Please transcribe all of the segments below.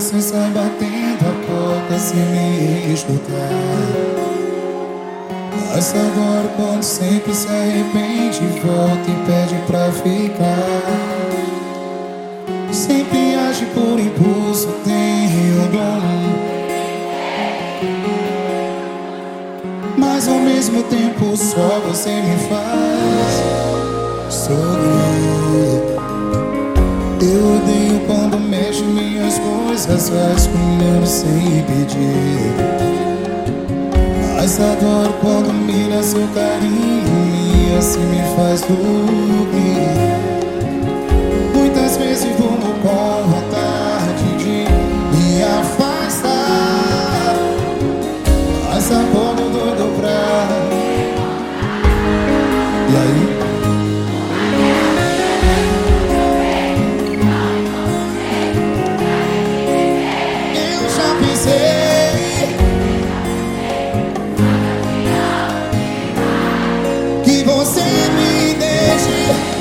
você sai batendo a porta sem me escutar. Mas agora quando sempre se arrepende, volta e pede pra ficar. Sempre age por impulso, tem o dom. Mas ao mesmo tempo só você me faz sorrir. Coisas, faz comigo sem pedir. Mas adoro quando mira seu carinho e assim me faz dormir. Muitas vezes durmo com vontade de me afastar. Mas acordo doido pra. E aí? Você me deixe.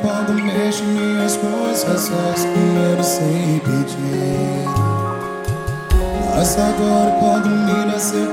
Quando mexo minhas coisas Faz primeiro sem pedir Mas agora quando mira seu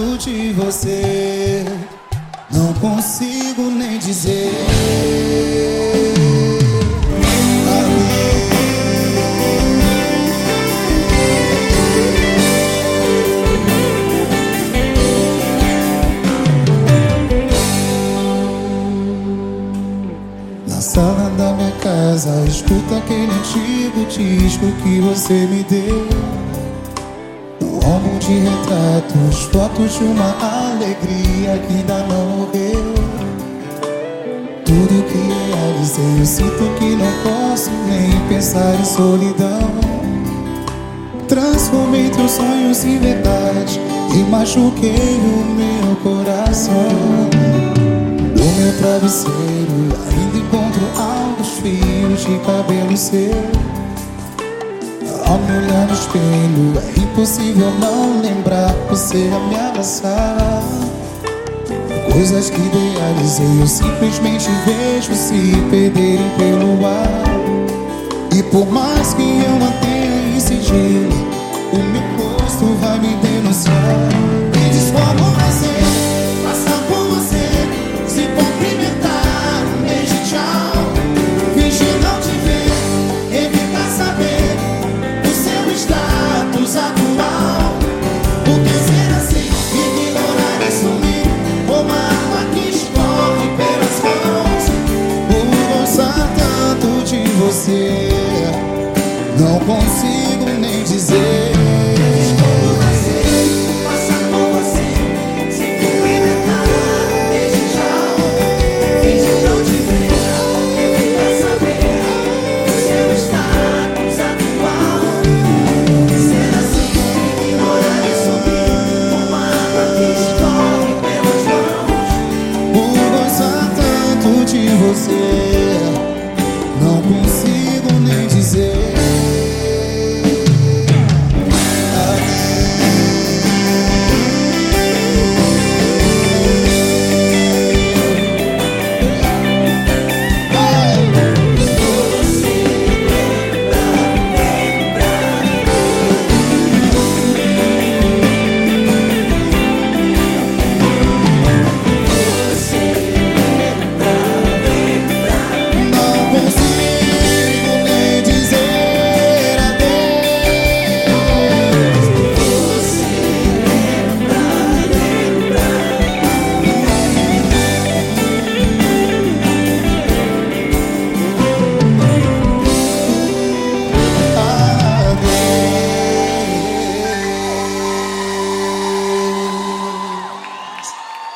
tanto de você, não consigo nem dizer. Sala da minha casa, escuta aquele antigo disco que você me deu. Um álbum de retratos, fotos de uma alegria que ainda não morreu. Tudo que realizei, eu sinto que não posso nem pensar em solidão. Transformei teus sonhos em verdade e machuquei o meu coração. No meu travesseiro ainda encontro altos fios de cabelo seu. Ao me olhar no espelho É impossível não lembrar Você a me abraçar Coisas que idealizei Eu simplesmente vejo se perderem pelo ar. E por mais que eu mantenha esse dia O meu corpo dizer.